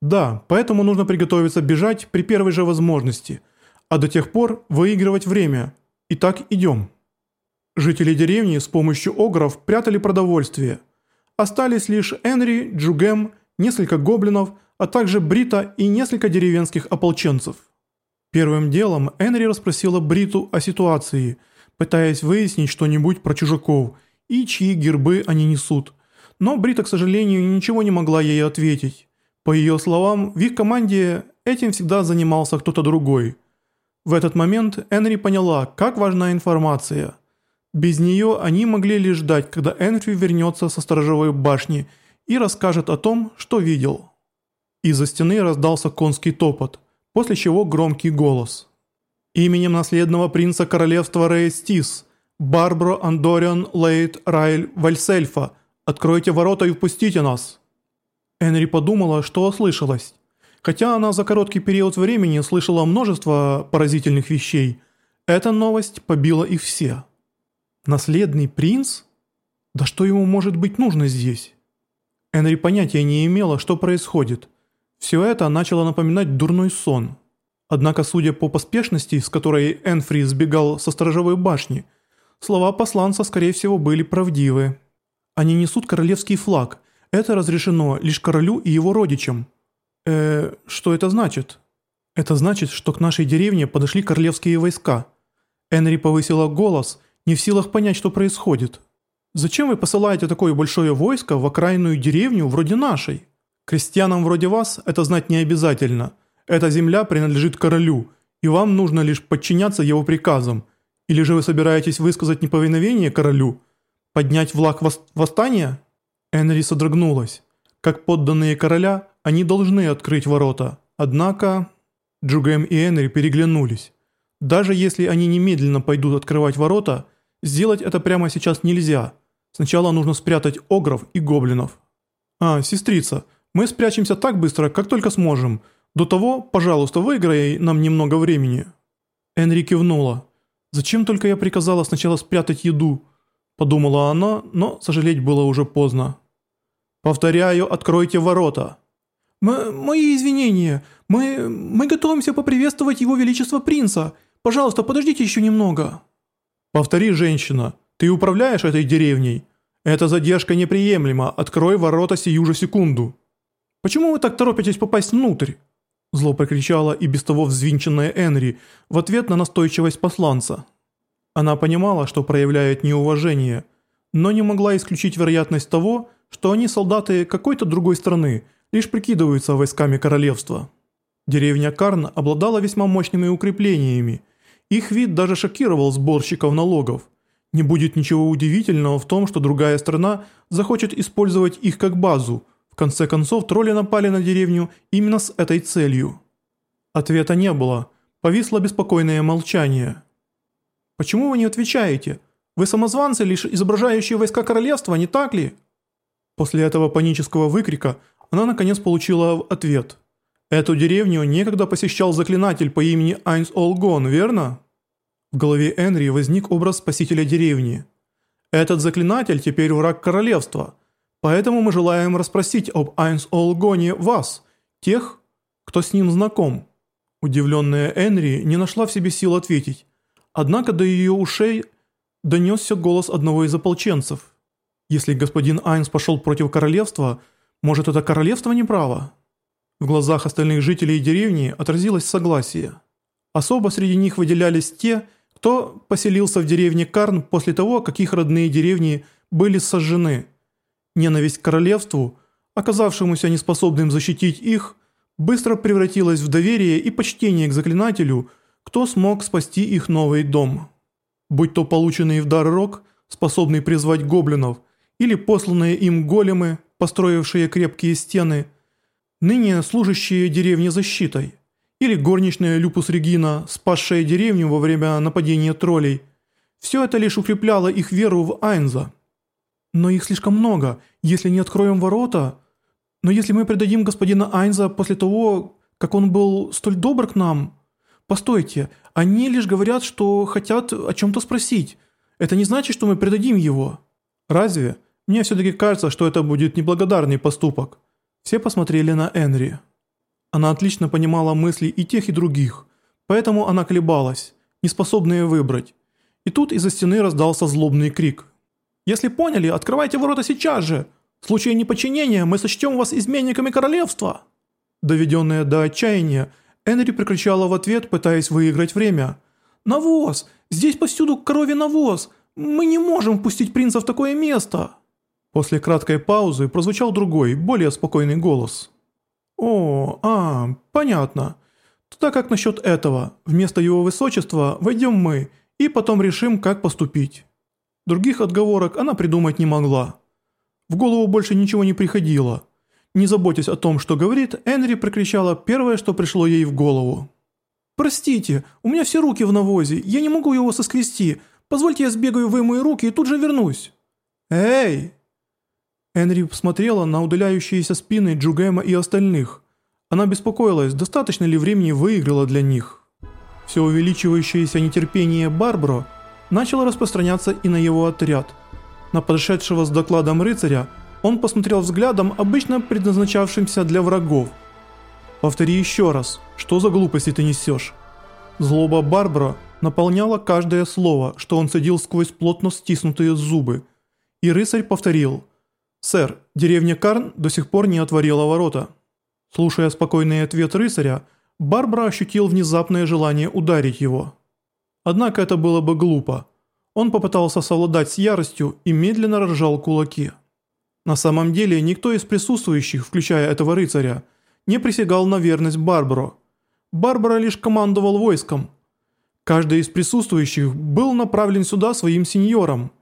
Да, поэтому нужно приготовиться бежать при первой же возможности, а до тех пор выигрывать время. Итак, идем. Жители деревни с помощью огров прятали продовольствие. Остались лишь Энри, Джугем, несколько гоблинов, а также Брита и несколько деревенских ополченцев. Первым делом Энри расспросила Бриту о ситуации, пытаясь выяснить что-нибудь про чужаков и чьи гербы они несут. Но Брита, к сожалению, ничего не могла ей ответить. По ее словам, в их команде этим всегда занимался кто-то другой. В этот момент Энри поняла, как важна информация. Без нее они могли лишь ждать, когда Энри вернется со сторожевой башни и расскажет о том, что видел. Из-за стены раздался конский топот, после чего громкий голос. «Именем наследного принца королевства Рейстис, Барбро Андориан Лейт Райль Вальсельфа, откройте ворота и впустите нас!» Энри подумала, что ослышалась. Хотя она за короткий период времени слышала множество поразительных вещей, эта новость побила их все. Наследный принц? Да что ему может быть нужно здесь? Энри понятия не имела, что происходит. Все это начало напоминать дурной сон. Однако, судя по поспешности, с которой Энфри сбегал со сторожевой башни, слова посланца, скорее всего, были правдивы. Они несут королевский флаг – это разрешено лишь королю и его родичам. Э, что это значит? Это значит, что к нашей деревне подошли королевские войска. Энри повысила голос, не в силах понять, что происходит. Зачем вы посылаете такое большое войско в окраинную деревню вроде нашей? Крестьянам вроде вас это знать не обязательно. Эта земля принадлежит королю, и вам нужно лишь подчиняться его приказам. Или же вы собираетесь высказать неповиновение королю? Поднять влаг восстания? Энри содрогнулась. Как подданные короля, они должны открыть ворота. Однако... Джугэм и Энри переглянулись. Даже если они немедленно пойдут открывать ворота, сделать это прямо сейчас нельзя. Сначала нужно спрятать огров и гоблинов. «А, сестрица, мы спрячемся так быстро, как только сможем. До того, пожалуйста, выиграй нам немного времени». Энри кивнула. «Зачем только я приказала сначала спрятать еду?» Подумала она, но сожалеть было уже поздно. «Повторяю, откройте ворота». М «Мои извинения. Мы... мы готовимся поприветствовать его величество принца. Пожалуйста, подождите еще немного». «Повтори, женщина. Ты управляешь этой деревней? Эта задержка неприемлема. Открой ворота сию же секунду». «Почему вы так торопитесь попасть внутрь?» Зло прокричала и без того взвинченная Энри в ответ на настойчивость посланца. Она понимала, что проявляет неуважение, но не могла исключить вероятность того, что они солдаты какой-то другой страны, лишь прикидываются войсками королевства. Деревня Карн обладала весьма мощными укреплениями. Их вид даже шокировал сборщиков налогов. Не будет ничего удивительного в том, что другая страна захочет использовать их как базу. В конце концов, тролли напали на деревню именно с этой целью. Ответа не было. Повисло беспокойное молчание. «Почему вы не отвечаете? Вы самозванцы, лишь изображающие войска королевства, не так ли?» После этого панического выкрика она наконец получила ответ. «Эту деревню некогда посещал заклинатель по имени Айнс Олгон, верно?» В голове Энри возник образ спасителя деревни. «Этот заклинатель теперь враг королевства, поэтому мы желаем расспросить об Айнс Олгоне вас, тех, кто с ним знаком». Удивленная Энри не нашла в себе сил ответить. Однако до ее ушей донесся голос одного из ополченцев. Если господин Айнс пошел против королевства, может это королевство неправо? В глазах остальных жителей деревни отразилось согласие. Особо среди них выделялись те, кто поселился в деревне Карн после того, как их родные деревни были сожжены. Ненависть к королевству, оказавшемуся неспособным защитить их, быстро превратилась в доверие и почтение к заклинателю – кто смог спасти их новый дом. Будь то полученный в дар рог, способный призвать гоблинов, или посланные им големы, построившие крепкие стены, ныне служащие деревне защитой, или горничная Люпус Регина, спасшая деревню во время нападения троллей, все это лишь укрепляло их веру в Айнза. Но их слишком много, если не откроем ворота... Но если мы предадим господина Айнза после того, как он был столь добр к нам... «Постойте, они лишь говорят, что хотят о чем-то спросить. Это не значит, что мы предадим его». «Разве? Мне все-таки кажется, что это будет неблагодарный поступок». Все посмотрели на Энри. Она отлично понимала мысли и тех, и других, поэтому она колебалась, неспособная выбрать. И тут из-за стены раздался злобный крик. «Если поняли, открывайте ворота сейчас же! В случае неподчинения мы сочтем вас изменниками королевства!» Доведенная до отчаяния, Энри прикричала в ответ, пытаясь выиграть время. «Навоз! Здесь повсюду коровий навоз! Мы не можем впустить принца в такое место!» После краткой паузы прозвучал другой, более спокойный голос. «О, а, понятно. Тогда как насчет этого? Вместо его высочества войдем мы, и потом решим, как поступить». Других отговорок она придумать не могла. В голову больше ничего не приходило. Не заботясь о том, что говорит, Энри прокричала первое, что пришло ей в голову. «Простите, у меня все руки в навозе, я не могу его соскрести. Позвольте я сбегаю в мои руки и тут же вернусь». «Эй!» Энри посмотрела на удаляющиеся спины Джугема и остальных. Она беспокоилась, достаточно ли времени выиграла для них. Все увеличивающееся нетерпение Барбаро начало распространяться и на его отряд. На подошедшего с докладом рыцаря он посмотрел взглядом, обычно предназначавшимся для врагов. «Повтори еще раз, что за глупости ты несешь?» Злоба Барбара наполняла каждое слово, что он цедил сквозь плотно стиснутые зубы. И рыцарь повторил «Сэр, деревня Карн до сих пор не отворила ворота». Слушая спокойный ответ рыцаря, Барбара ощутил внезапное желание ударить его. Однако это было бы глупо. Он попытался совладать с яростью и медленно разжал кулаки. На самом деле никто из присутствующих, включая этого рыцаря, не присягал на верность Барбаро. Барбара лишь командовал войском. Каждый из присутствующих был направлен сюда своим сеньором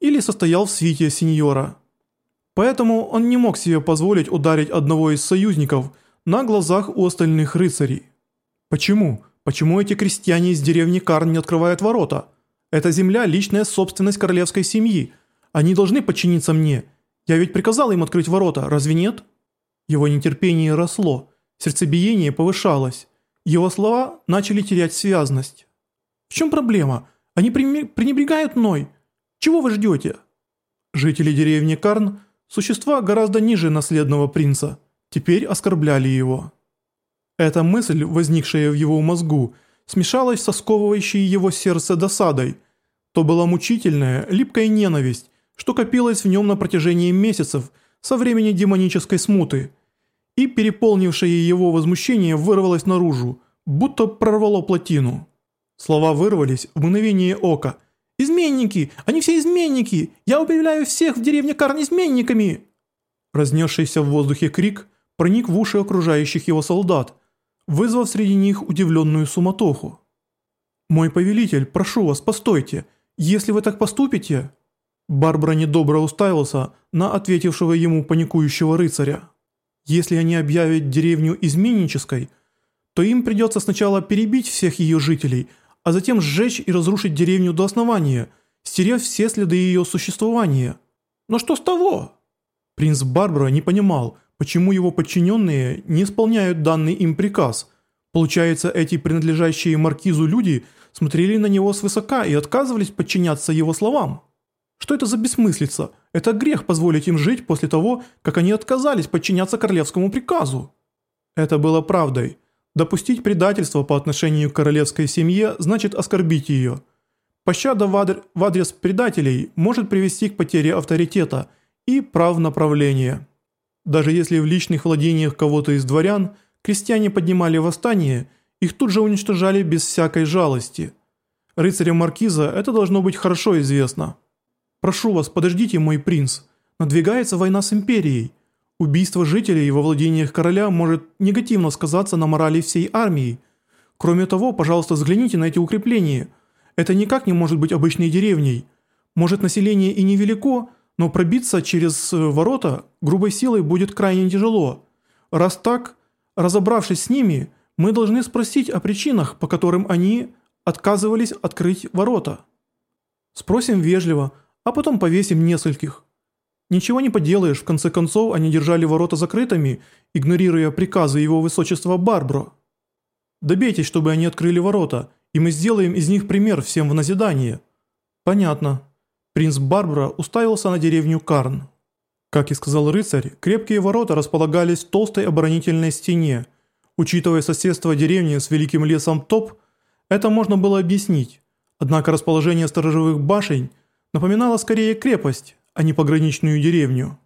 или состоял в свите сеньора. Поэтому он не мог себе позволить ударить одного из союзников на глазах у остальных рыцарей. Почему? Почему эти крестьяне из деревни Карн не открывают ворота? Эта земля – личная собственность королевской семьи. Они должны подчиниться мне – я ведь приказал им открыть ворота, разве нет? Его нетерпение росло, сердцебиение повышалось. Его слова начали терять связность. В чем проблема? Они пренебрегают мной. Чего вы ждете? Жители деревни Карн, существа гораздо ниже наследного принца, теперь оскорбляли его. Эта мысль, возникшая в его мозгу, смешалась со сковывающей его сердце досадой. То была мучительная, липкая ненависть, что копилось в нем на протяжении месяцев со времени демонической смуты, и переполнившее его возмущение вырвалось наружу, будто прорвало плотину. Слова вырвались в мгновение ока. «Изменники! Они все изменники! Я объявляю всех в деревне Карн изменниками!» Разнесшийся в воздухе крик проник в уши окружающих его солдат, вызвав среди них удивленную суматоху. «Мой повелитель, прошу вас, постойте! Если вы так поступите...» Барбара недобро уставился на ответившего ему паникующего рыцаря. Если они объявят деревню изменнической, то им придется сначала перебить всех ее жителей, а затем сжечь и разрушить деревню до основания, стерев все следы ее существования. Но что с того? Принц Барбара не понимал, почему его подчиненные не исполняют данный им приказ. Получается, эти принадлежащие маркизу люди смотрели на него свысока и отказывались подчиняться его словам. Что это за бессмыслица? Это грех позволить им жить после того, как они отказались подчиняться королевскому приказу. Это было правдой. Допустить предательство по отношению к королевской семье значит оскорбить ее. Пощада в адрес предателей может привести к потере авторитета и прав направления. Даже если в личных владениях кого-то из дворян крестьяне поднимали восстание, их тут же уничтожали без всякой жалости. Рыцарям Маркиза это должно быть хорошо известно. «Прошу вас, подождите, мой принц. Надвигается война с империей. Убийство жителей во владениях короля может негативно сказаться на морали всей армии. Кроме того, пожалуйста, взгляните на эти укрепления. Это никак не может быть обычной деревней. Может, население и невелико, но пробиться через э, ворота грубой силой будет крайне тяжело. Раз так, разобравшись с ними, мы должны спросить о причинах, по которым они отказывались открыть ворота. Спросим вежливо – а потом повесим нескольких. Ничего не поделаешь, в конце концов они держали ворота закрытыми, игнорируя приказы его высочества Барбро. Добейтесь, чтобы они открыли ворота, и мы сделаем из них пример всем в назидание. Понятно. Принц Барбара уставился на деревню Карн. Как и сказал рыцарь, крепкие ворота располагались в толстой оборонительной стене, Учитывая соседство деревни с великим лесом Топ, это можно было объяснить. Однако расположение сторожевых башен напоминало скорее крепость, а не пограничную деревню.